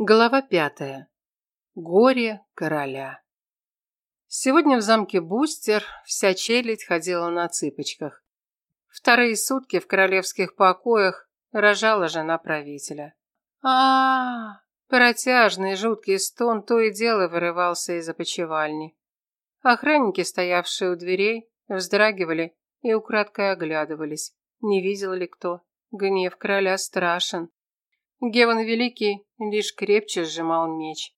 Глава пятая. Горе короля. Сегодня в замке Бустер вся челядь ходила на цыпочках. Вторые сутки в королевских покоях рожала жена правителя. а, Протяжный жуткий стон то и дело вырывался из опочивальни. Охранники, стоявшие у дверей, вздрагивали и украдкой оглядывались. Не видел ли кто? Гнев короля страшен. Геван Великий лишь крепче сжимал меч.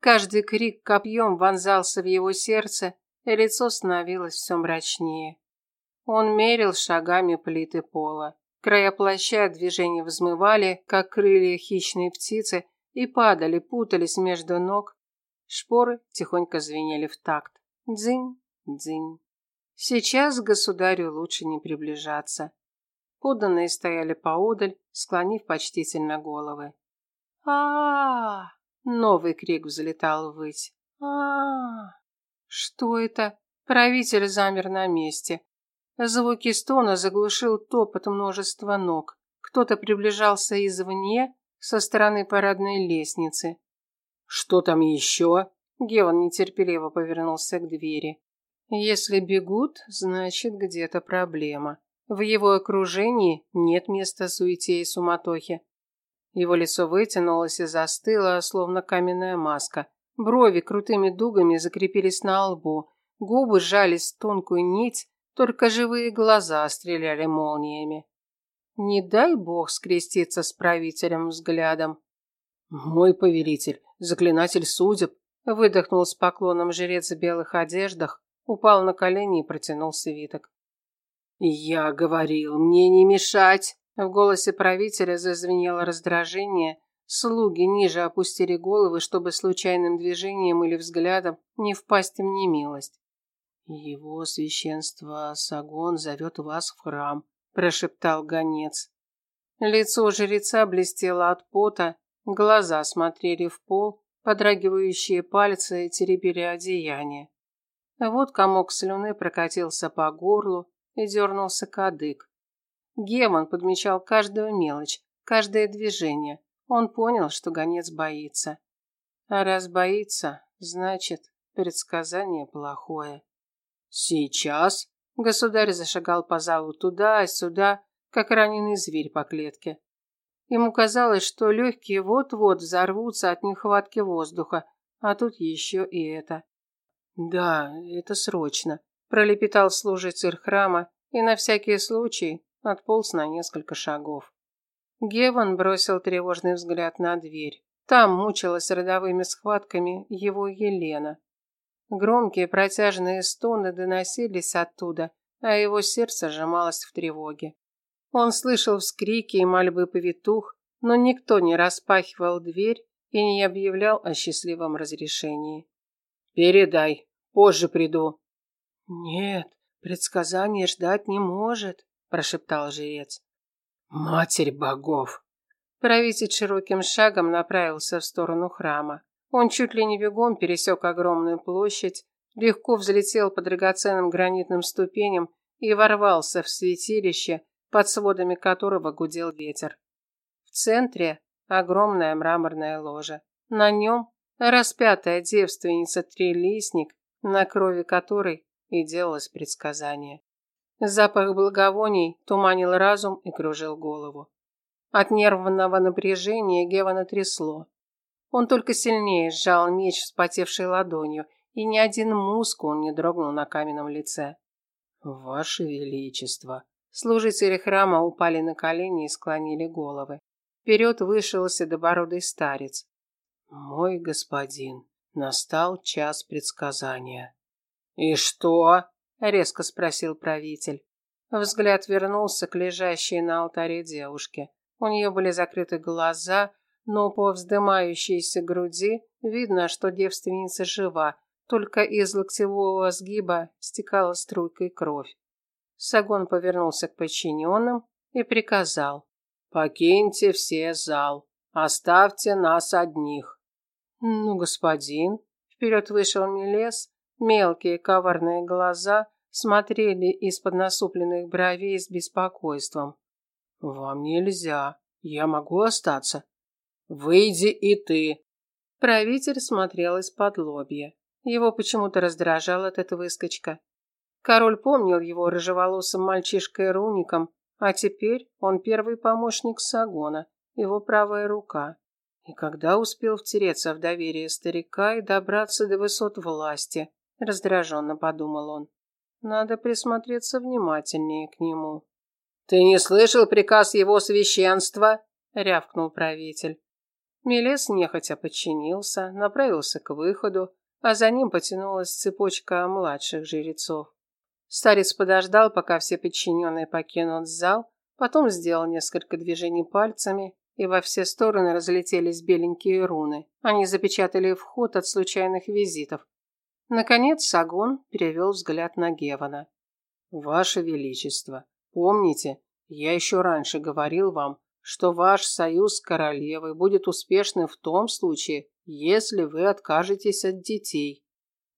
Каждый крик копьем вонзался в его сердце, и лицо становилось все мрачнее. Он мерил шагами плиты пола. Края плаща движения взмывали, как крылья хищной птицы, и падали, путались между ног. Шпоры тихонько звенели в такт. Дзынь, дзынь. Сейчас государю лучше не приближаться. Подданные стояли поодаль, склонив почтительно головы. А, Новый крик взлетал ввысь. а, Что это? Правитель замер на месте. Звуки стона заглушил топот множества ног. Кто-то приближался извне, со стороны парадной лестницы. «Что там еще?» Геван нетерпеливо повернулся к двери. «Если бегут, значит, где-то проблема. В его окружении нет места суете и суматохе. Его лицо вытянулось и застыло, словно каменная маска. Брови крутыми дугами закрепились на лбу, губы сжались в тонкую нить, только живые глаза стреляли молниями. Не дай бог скреститься с правителем взглядом. «Мой повелитель, заклинатель судеб», выдохнул с поклоном жрец в белых одеждах, упал на колени и протянул свиток. «Я говорил, мне не мешать!» В голосе правителя зазвенело раздражение. Слуги ниже опустили головы, чтобы случайным движением или взглядом не впасть им немилость. «Его священство Сагон зовет вас в храм», – прошептал гонец. Лицо жреца блестело от пота, глаза смотрели в пол, подрагивающие пальцы теребили одеяние. Вот комок слюны прокатился по горлу, и дернулся кадык. Гемон подмечал каждую мелочь, каждое движение. Он понял, что гонец боится. А раз боится, значит, предсказание плохое. Сейчас государь зашагал по залу туда и сюда, как раненый зверь по клетке. Ему казалось, что легкие вот-вот взорвутся от нехватки воздуха, а тут еще и это. Да, это срочно пролепетал служитель храма и на всякий случай отполз на несколько шагов. Геван бросил тревожный взгляд на дверь. Там мучилась родовыми схватками его Елена. Громкие протяжные стоны доносились оттуда, а его сердце сжималось в тревоге. Он слышал вскрики и мольбы повитух, но никто не распахивал дверь и не объявлял о счастливом разрешении. «Передай, позже приду», «Нет, предсказание ждать не может», – прошептал жрец. «Матерь богов!» Правитель широким шагом направился в сторону храма. Он чуть ли не бегом пересек огромную площадь, легко взлетел по драгоценным гранитным ступеням и ворвался в святилище, под сводами которого гудел ветер. В центре огромная мраморная ложа. На нем распятая девственница-трелистник, на крови которой и делалось предсказание. Запах благовоний туманил разум и кружил голову. От нервного напряжения Гевана трясло. Он только сильнее сжал меч вспотевшей ладонью, и ни один мускул не дрогнул на каменном лице. «Ваше Величество!» Служители храма упали на колени и склонили головы. Вперед вышел седобородый старец. «Мой господин, настал час предсказания». «И что?» – резко спросил правитель. Взгляд вернулся к лежащей на алтаре девушке. У нее были закрыты глаза, но по вздымающейся груди видно, что девственница жива, только из локтевого сгиба стекала струйкой кровь. Сагон повернулся к подчиненным и приказал. «Покиньте все зал. Оставьте нас одних». «Ну, господин», вперед вышел Мелес Мелкие коварные глаза смотрели из-под насупленных бровей с беспокойством. «Вам нельзя. Я могу остаться». «Выйди и ты», Правитель смотрел из-под лобья. Его почему-то раздражал этот выскочка. Король помнил его рыжеволосым мальчишкой-руником, а теперь он первый помощник Сагона, его правая рука. И когда успел втереться в доверие старика и добраться до высот власти, раздраженно подумал он. Надо присмотреться внимательнее к нему. Ты не слышал приказ его священства? рявкнул правитель. Мелес нехотя подчинился, направился к выходу, а за ним потянулась цепочка младших жрецов. Старец подождал, пока все подчиненные покинут зал, потом сделал несколько движений пальцами, и во все стороны разлетелись беленькие руны. Они запечатали вход от случайных визитов. Наконец Сагон перевел взгляд на Гевана. «Ваше Величество, помните, я еще раньше говорил вам, что ваш союз с королевой будет успешным в том случае, если вы откажетесь от детей.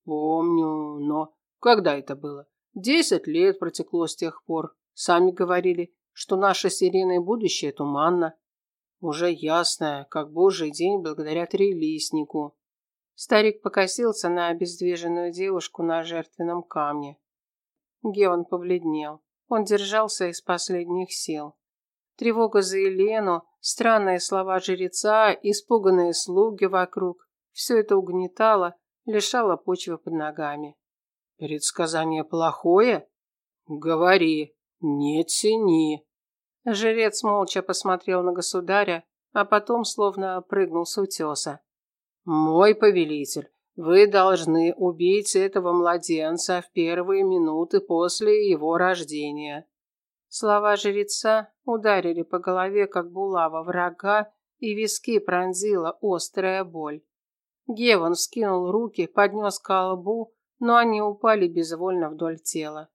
Помню, но когда это было? Десять лет протекло с тех пор. Сами говорили, что наше с будущее туманно. Уже ясное, как божий день благодаря трилистнику. Старик покосился на обездвиженную девушку на жертвенном камне. Геван побледнел. Он держался из последних сил. Тревога за Елену, странные слова жреца, испуганные слуги вокруг – все это угнетало, лишало почвы под ногами. «Предсказание плохое? Говори, не тяни!» Жрец молча посмотрел на государя, а потом словно прыгнул с утеса. «Мой повелитель, вы должны убить этого младенца в первые минуты после его рождения. Слова жреца ударили по голове, как булава врага, и виски пронзила острая боль. Геван вскинул руки, поднес к лбу, но они упали безвольно вдоль тела.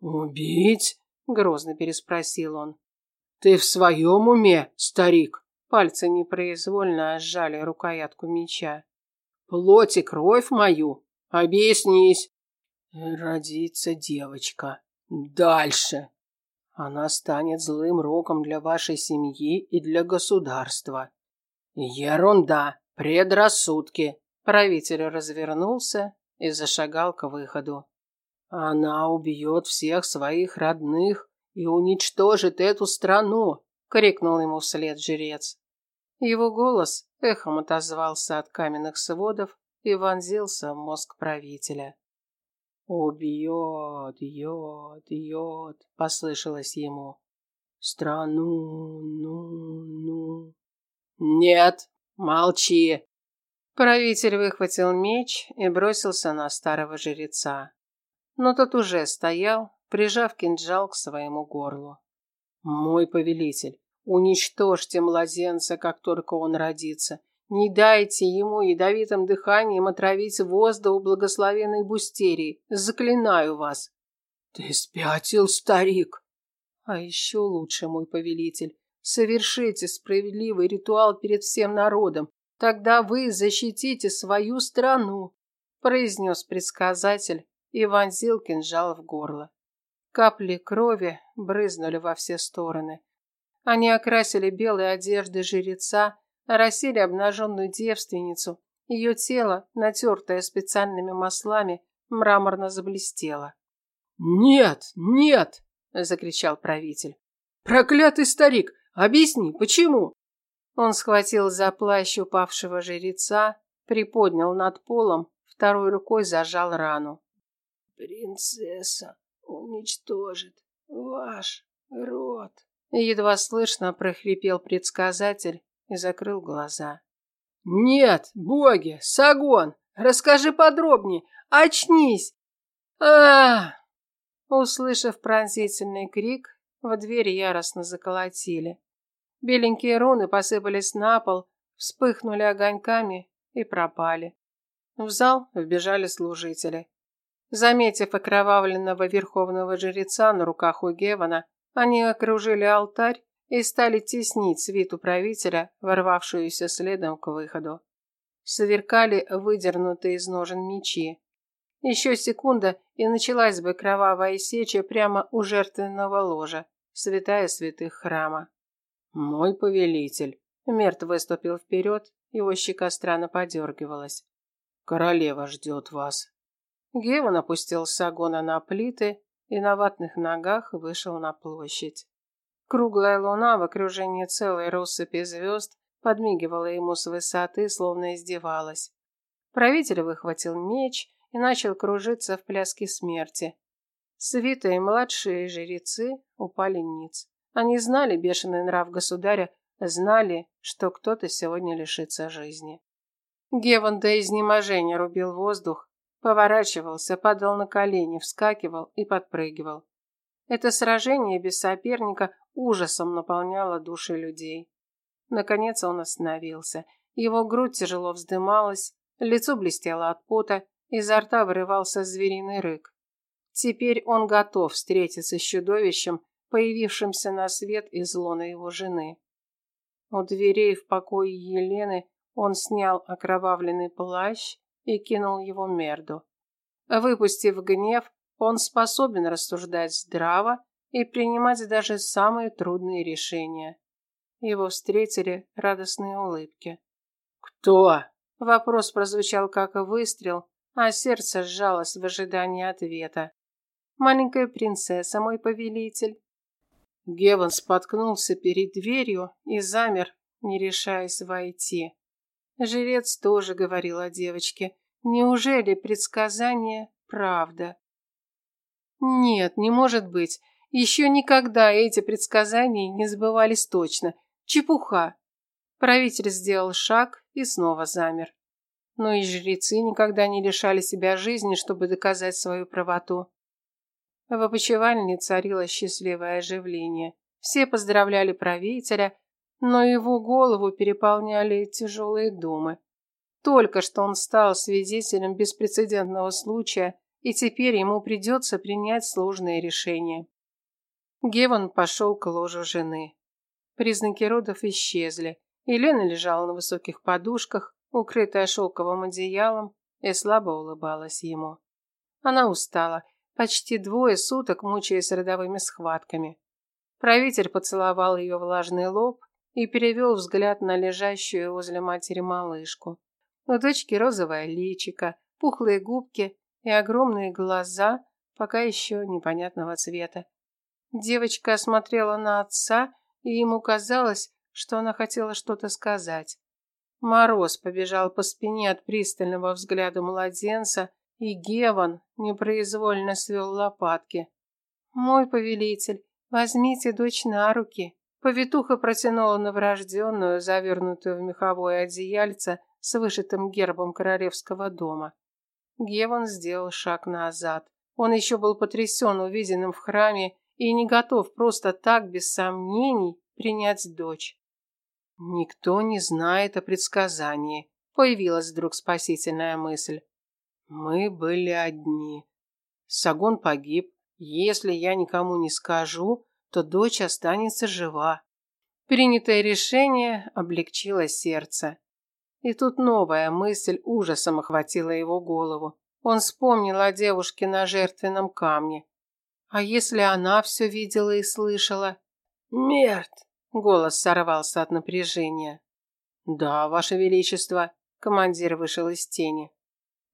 «Убить?» – грозно переспросил он. «Ты в своем уме, старик?» Пальцы непроизвольно сжали рукоятку меча. «Плоть и кровь мою? Объяснись!» «Родится девочка. Дальше!» Она станет злым роком для вашей семьи и для государства. Ерунда, предрассудки. Правитель развернулся и зашагал к выходу. Она убьет всех своих родных и уничтожит эту страну, крикнул ему вслед жрец. Его голос эхом отозвался от каменных сводов и вонзился в мозг правителя. «Убьет, йод, йод», — послышалось ему. «Страну, ну, ну». «Нет, молчи!» Правитель выхватил меч и бросился на старого жреца. Но тот уже стоял, прижав кинжал к своему горлу. «Мой повелитель, уничтожьте младенца, как только он родится, не дайте ему ядовитым дыханием отравить воздух благословенной Бустерии. Заклинаю вас. Ты спятил, старик. А еще лучше, мой повелитель, совершите справедливый ритуал перед всем народом. Тогда вы защитите свою страну, произнес предсказатель и вонзил кинжал в горло. Капли крови брызнули во все стороны. Они окрасили белые одежды жреца, Оросили обнаженную девственницу. Ее тело, натертое специальными маслами, мраморно заблестело. «Нет, нет!» – закричал правитель. «Проклятый старик! Объясни, почему?» Он схватил за плащ упавшего жреца, приподнял над полом, второй рукой зажал рану. «Принцесса уничтожит ваш род!» Едва слышно прохрипел предсказатель, и закрыл глаза. «Нет, боги, Сагон, расскажи подробнее, очнись!» а, Услышав пронзительный крик, в дверь яростно заколотили. Беленькие руны посыпались на пол, вспыхнули огоньками и пропали. В зал вбежали служители. Заметив окровавленного верховного жреца на руках у Гевана, они окружили алтарь и стали теснить свиту правителя, ворвавшуюся следом к выходу. Сверкали выдернутые из ножен мечи. Еще секунда, и началась бы кровавая сеча прямо у жертвенного ложа, святая святых храма. «Мой повелитель», — Мерт выступил вперед его щека странно подергивалась. «Королева ждет вас». Геван опустил сагона на плиты и на ватных ногах вышел на площадь. Круглая луна в окружении целой россыпи звезд подмигивала ему с высоты, словно издевалась. Правитель выхватил меч и начал кружиться в пляске смерти. Свита и младшие жрецы упали ниц. Они знали бешеный нрав государя, знали, что кто-то сегодня лишится жизни. Геван до изнеможения рубил воздух, поворачивался, падал на колени, вскакивал и подпрыгивал. Это сражение без соперника ужасом наполняло души людей. Наконец он остановился. Его грудь тяжело вздымалась, лицо блестело от пота, изо рта вырывался звериный рык. Теперь он готов встретиться с чудовищем, появившимся на свет из лона его жены. У дверей в покое Елены он снял окровавленный плащ и кинул его Мерду. Выпустив гнев, он способен рассуждать здраво и принимать даже самые трудные решения. Его встретили радостные улыбки. «Кто?» Вопрос прозвучал как выстрел, а сердце сжалось в ожидании ответа. «Маленькая принцесса, мой повелитель». Геван споткнулся перед дверью и замер, не решаясь войти. Жрец тоже говорил о девочке. Неужели предсказание правда? Нет, не может быть. Еще никогда эти предсказания не сбывались точно. Чепуха. Правитель сделал шаг и снова замер. Но и жрецы никогда не лишали себя жизни, чтобы доказать свою правоту. В опочивальне царило счастливое оживление. Все поздравляли правителя, но его голову переполняли тяжелые думы. Только что он стал свидетелем беспрецедентного случая, и теперь ему придется принять сложные решения. Геван пошел к ложу жены. Признаки родов исчезли. Елена лежала на высоких подушках, укрытая шелковым одеялом, и слабо улыбалась ему. Она устала, почти двое суток мучаясь родовыми схватками. Правитель поцеловал ее влажный лоб и перевел взгляд на лежащую возле матери малышку. У дочки розовое личико, пухлые губки и огромные глаза, пока еще непонятного цвета. Девочка смотрела на отца, и ему казалось, что она хотела что-то сказать. Мороз побежал по спине от пристального взгляда младенца, и Геван непроизвольно свел лопатки. «Мой повелитель, возьмите дочь на руки». Повитуха протянула новорожденную, завернутую в меховое одеяльце, с вышитым гербом королевского дома. Геван сделал шаг назад. Он еще был потрясен увиденным в храме и не готов просто так, без сомнений, принять дочь. Никто не знает о предсказании. Появилась вдруг спасительная мысль. Мы были одни. Сагон погиб. Если я никому не скажу, то дочь останется жива. Принятое решение облегчило сердце. И тут новая мысль ужасом охватила его голову. Он вспомнил о девушке на жертвенном камне. А если она все видела и слышала? «Мерт!» – голос сорвался от напряжения. «Да, ваше величество», – командир вышел из тени.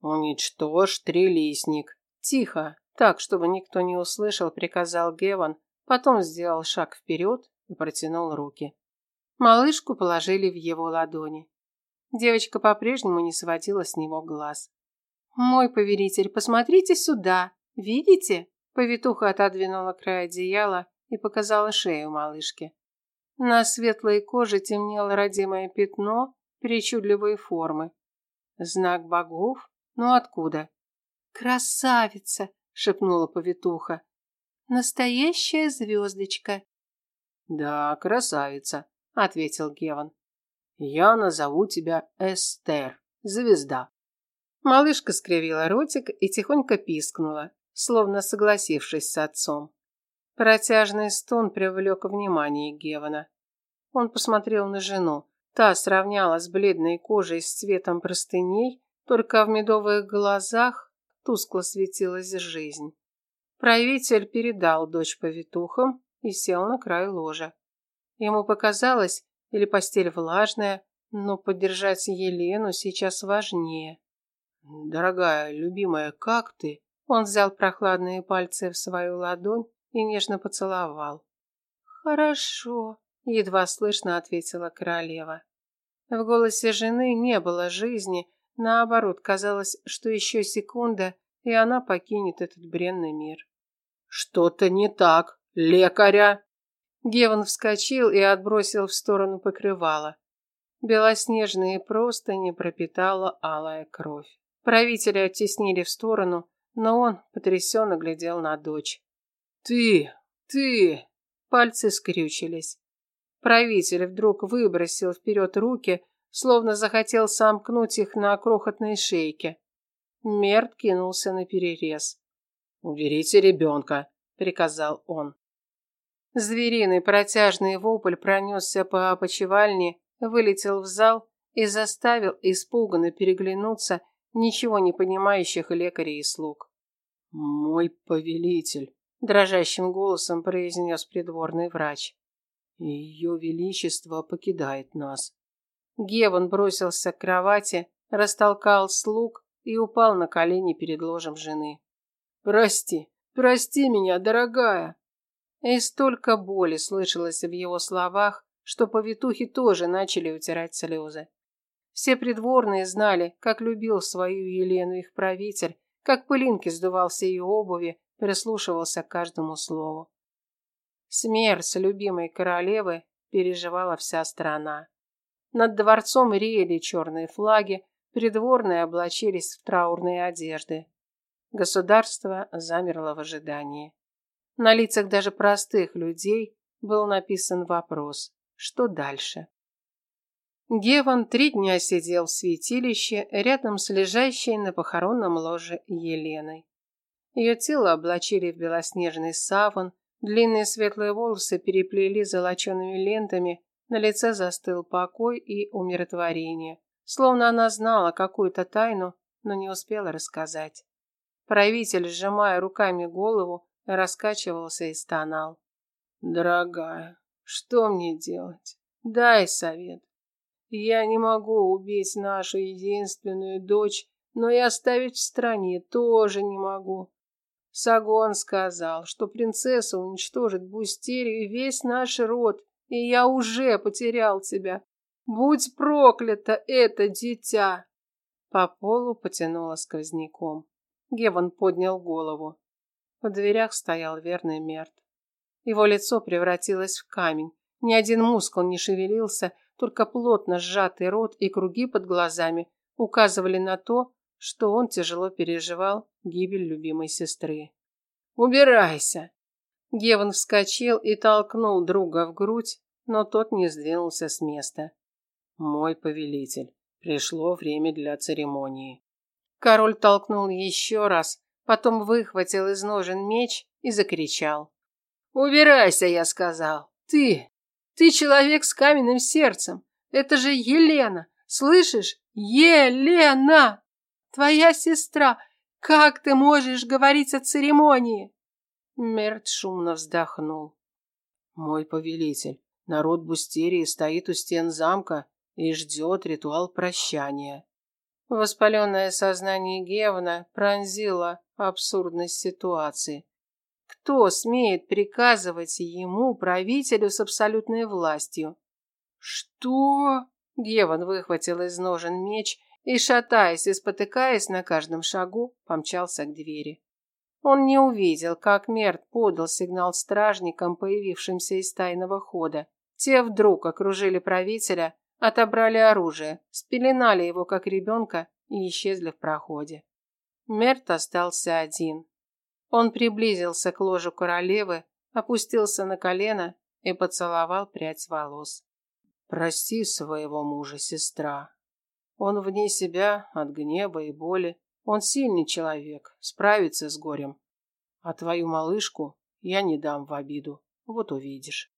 «Уничтожь трилистник». «Тихо, так, чтобы никто не услышал», – приказал Геван, потом сделал шаг вперед и протянул руки. Малышку положили в его ладони. Девочка по-прежнему не сводила с него глаз. «Мой повелитель, посмотрите сюда! Видите?» Повитуха отодвинула край одеяла и показала шею малышки. На светлой коже темнело родимое пятно причудливой формы. Знак богов? Ну откуда? «Красавица!» – шепнула повитуха. «Настоящая звездочка!» «Да, красавица!» – ответил Геван. Я назову тебя Эстер, звезда. Малышка скривила ротик и тихонько пискнула, словно согласившись с отцом. Протяжный стон привлек внимание Гевана. Он посмотрел на жену. Та сравнялась с бледной кожей с цветом простыней, только в медовых глазах тускло светилась жизнь. Правитель передал дочь повитухам и сел на край ложа. Ему показалось, или постель влажная, но поддержать Елену сейчас важнее. «Дорогая, любимая, как ты?» Он взял прохладные пальцы в свою ладонь и нежно поцеловал. «Хорошо», — едва слышно ответила королева. В голосе жены не было жизни, наоборот, казалось, что еще секунда, и она покинет этот бренный мир. «Что-то не так, лекаря!» Геван вскочил и отбросил в сторону покрывала. Белоснежные простыни пропитала алая кровь. Правителя оттеснили в сторону, но он потрясенно глядел на дочь. «Ты! Ты!» Пальцы скрючились. Правитель вдруг выбросил вперед руки, словно захотел сомкнуть их на крохотной шейке. Мерт кинулся на перерез. «Уберите ребенка», — приказал он. Звериный протяжный вопль пронесся по опочивальне, вылетел в зал и заставил испуганно переглянуться ничего не понимающих лекарей и слуг. «Мой повелитель», – дрожащим голосом произнес придворный врач. «Ее величество покидает нас». Геван бросился к кровати, растолкал слуг и упал на колени перед ложем жены. «Прости, прости меня, дорогая!» И столько боли слышалось в его словах, что повитухи тоже начали утирать слезы. Все придворные знали, как любил свою Елену их правитель, как пылинки сдувал с ее обуви, прислушивался к каждому слову. Смерть любимой королевы переживала вся страна. Над дворцом реяли черные флаги, придворные облачились в траурные одежды. Государство замерло в ожидании. На лицах даже простых людей был написан вопрос «Что дальше?». Геван три дня сидел в святилище рядом с лежащей на похоронном ложе Еленой. Ее тело облачили в белоснежный саван, длинные светлые волосы переплели золочеными лентами, на лице застыл покой и умиротворение, словно она знала какую-то тайну, но не успела рассказать. Правитель, сжимая руками голову, раскачивался и стонал. «Дорогая, что мне делать? Дай совет. Я не могу убить нашу единственную дочь, но и оставить в стране тоже не могу. Сагон сказал, что принцесса уничтожит Бустерию и весь наш род, и я уже потерял тебя. Будь проклято это дитя!» По полу потянуло сквозняком. Геван поднял голову. В дверях стоял верный Мерт. Его лицо превратилось в камень. Ни один мускул не шевелился, только плотно сжатый рот и круги под глазами указывали на то, что он тяжело переживал гибель любимой сестры. «Убирайся!» Геван вскочил и толкнул друга в грудь, но тот не сдвинулся с места. «Мой повелитель, пришло время для церемонии». Король толкнул еще раз, потом выхватил из ножен меч и закричал. «Убирайся, я сказал! Ты! Ты человек с каменным сердцем! Это же Елена! Слышишь? Елена! Твоя сестра! Как ты можешь говорить о церемонии?» Мерт шумно вздохнул. «Мой повелитель, народ Бустерии стоит у стен замка и ждет ритуал прощания». Воспаленное сознание Гевна пронзило абсурдность ситуации. Кто смеет приказывать ему, правителю с абсолютной властью? Что? Геван выхватил из ножен меч и, шатаясь и спотыкаясь на каждом шагу, помчался к двери. Он не увидел, как Мерт подал сигнал стражникам, появившимся из тайного хода. Те вдруг окружили правителя, отобрали оружие, спеленали его как ребенка и исчезли в проходе. Мерт остался один. Он приблизился к ложу королевы, опустился на колено и поцеловал прядь волос. «Прости своего мужа, сестра. Он вне себя от гнева и боли. Он сильный человек, справится с горем. А твою малышку я не дам в обиду, вот увидишь».